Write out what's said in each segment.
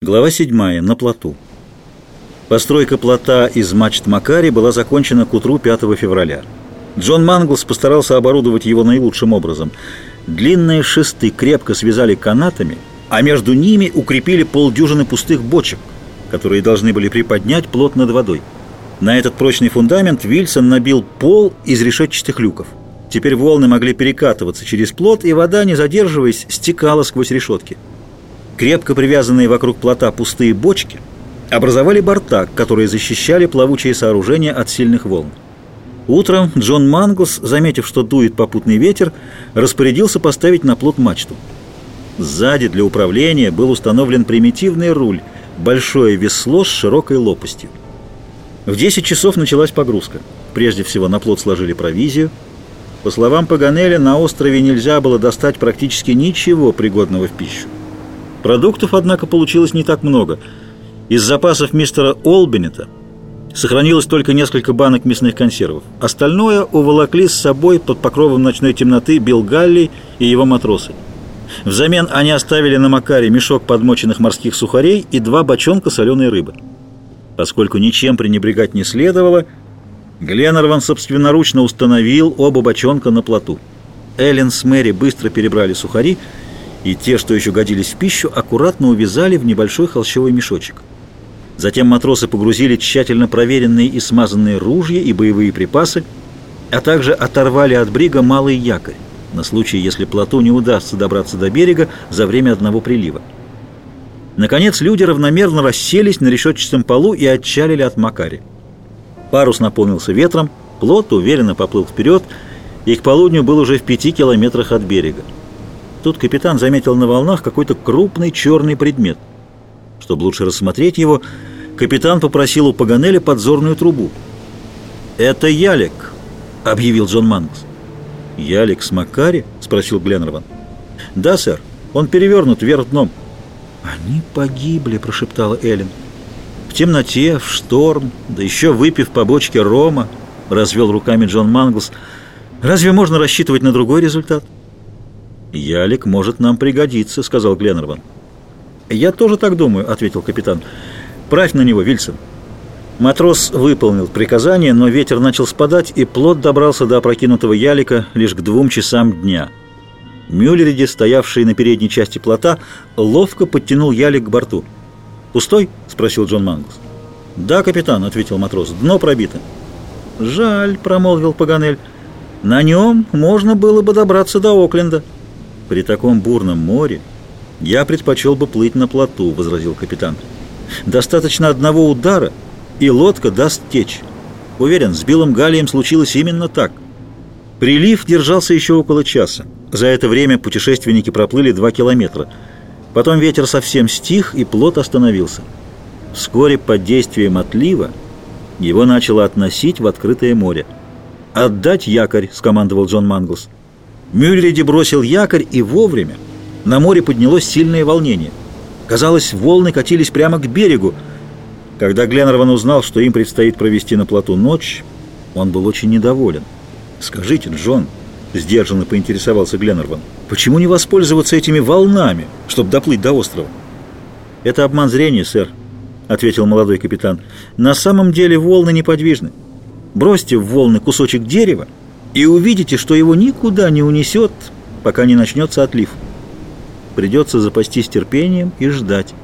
Глава 7. На плоту. Постройка плота из мачт Макари была закончена к утру 5 февраля. Джон Манглс постарался оборудовать его наилучшим образом. Длинные шесты крепко связали канатами, а между ними укрепили полдюжины пустых бочек, которые должны были приподнять плот над водой. На этот прочный фундамент Вильсон набил пол из решетчатых люков. Теперь волны могли перекатываться через плот, и вода, не задерживаясь, стекала сквозь решетки. Крепко привязанные вокруг плота пустые бочки образовали борта, которые защищали плавучие сооружения от сильных волн. Утром Джон Манглс, заметив, что дует попутный ветер, распорядился поставить на плот мачту. Сзади для управления был установлен примитивный руль, большое весло с широкой лопастью. В 10 часов началась погрузка. Прежде всего на плот сложили провизию. По словам Паганеля, на острове нельзя было достать практически ничего пригодного в пищу. Продуктов, однако, получилось не так много. Из запасов мистера Олбинета сохранилось только несколько банок мясных консервов. Остальное уволокли с собой под покровом ночной темноты Билл Галли и его матросы. Взамен они оставили на Макаре мешок подмоченных морских сухарей и два бочонка соленой рыбы. Поскольку ничем пренебрегать не следовало, Гленнерван собственноручно установил оба бочонка на плоту. Эллен с Мэри быстро перебрали сухари и те, что еще годились в пищу, аккуратно увязали в небольшой холщовый мешочек. Затем матросы погрузили тщательно проверенные и смазанные ружья и боевые припасы, а также оторвали от брига малый якорь, на случай, если плоту не удастся добраться до берега за время одного прилива. Наконец люди равномерно расселись на решетчатом полу и отчалили от Макари. Парус наполнился ветром, плот уверенно поплыл вперед, и к полудню был уже в пяти километрах от берега. Тут капитан заметил на волнах какой-то крупный черный предмет. Чтобы лучше рассмотреть его, капитан попросил у Паганеля подзорную трубу. «Это ялик», — объявил Джон Мангс. «Ялик с Макари?» — спросил Гленнерван. «Да, сэр. Он перевернут вверх дном». «Они погибли», — прошептала Эллен. «В темноте, в шторм, да еще выпив по бочке рома», — развел руками Джон Манглс. «Разве можно рассчитывать на другой результат?» «Ялик может нам пригодиться», — сказал Гленнерван. «Я тоже так думаю», — ответил капитан. «Правь на него, Вильсон». Матрос выполнил приказание, но ветер начал спадать, и плот добрался до опрокинутого ялика лишь к двум часам дня. Мюллериди, стоявший на передней части плота, ловко подтянул ялик к борту. «Пустой?» — спросил Джон Манглс. «Да, капитан», — ответил матрос, — «дно пробито». «Жаль», — промолвил Паганель, — «на нем можно было бы добраться до Окленда». «При таком бурном море я предпочел бы плыть на плоту», — возразил капитан. «Достаточно одного удара, и лодка даст течь. Уверен, с Биллом Галлием случилось именно так». Прилив держался еще около часа. За это время путешественники проплыли два километра. Потом ветер совсем стих, и плот остановился. Вскоре под действием отлива его начало относить в открытое море. «Отдать якорь!» — скомандовал Джон Манглс. Мюллериди бросил якорь, и вовремя на море поднялось сильное волнение. Казалось, волны катились прямо к берегу. Когда Гленнерван узнал, что им предстоит провести на плоту ночь, он был очень недоволен. «Скажите, Джон», — сдержанно поинтересовался Гленнерван, «почему не воспользоваться этими волнами, чтобы доплыть до острова?» «Это обман зрения, сэр», — ответил молодой капитан. «На самом деле волны неподвижны. Бросьте в волны кусочек дерева, и увидите, что его никуда не унесет, пока не начнется отлив. Придется запастись терпением и ждать.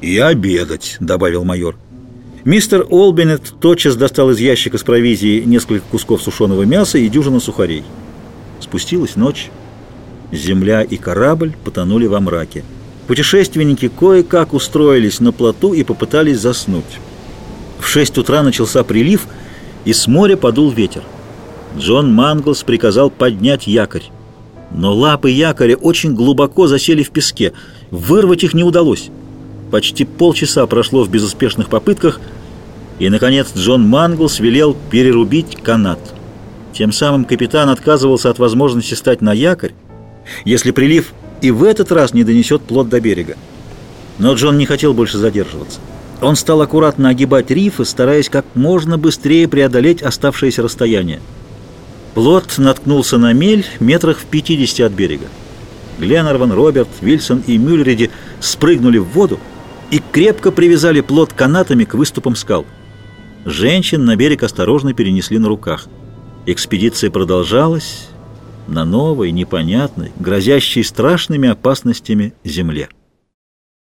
«И обедать», — добавил майор. Мистер Олбинет тотчас достал из ящика с провизией несколько кусков сушеного мяса и дюжину сухарей. Спустилась ночь. Земля и корабль потонули во мраке. Путешественники кое-как устроились на плоту и попытались заснуть. В шесть утра начался прилив, и с моря подул ветер. Джон Манглс приказал поднять якорь. Но лапы якоря очень глубоко засели в песке. Вырвать их не удалось. Почти полчаса прошло в безуспешных попытках, и, наконец, Джон Манглс велел перерубить канат. Тем самым капитан отказывался от возможности стать на якорь, если прилив и в этот раз не донесет плот до берега. Но Джон не хотел больше задерживаться. Он стал аккуратно огибать рифы, стараясь как можно быстрее преодолеть оставшееся расстояние. Плот наткнулся на мель метрах в 50 от берега. Гленнерван, Роберт, Вильсон и Мюллериди спрыгнули в воду и крепко привязали плот канатами к выступам скал. Женщин на берег осторожно перенесли на руках. Экспедиция продолжалась на новой, непонятной, грозящей страшными опасностями земле.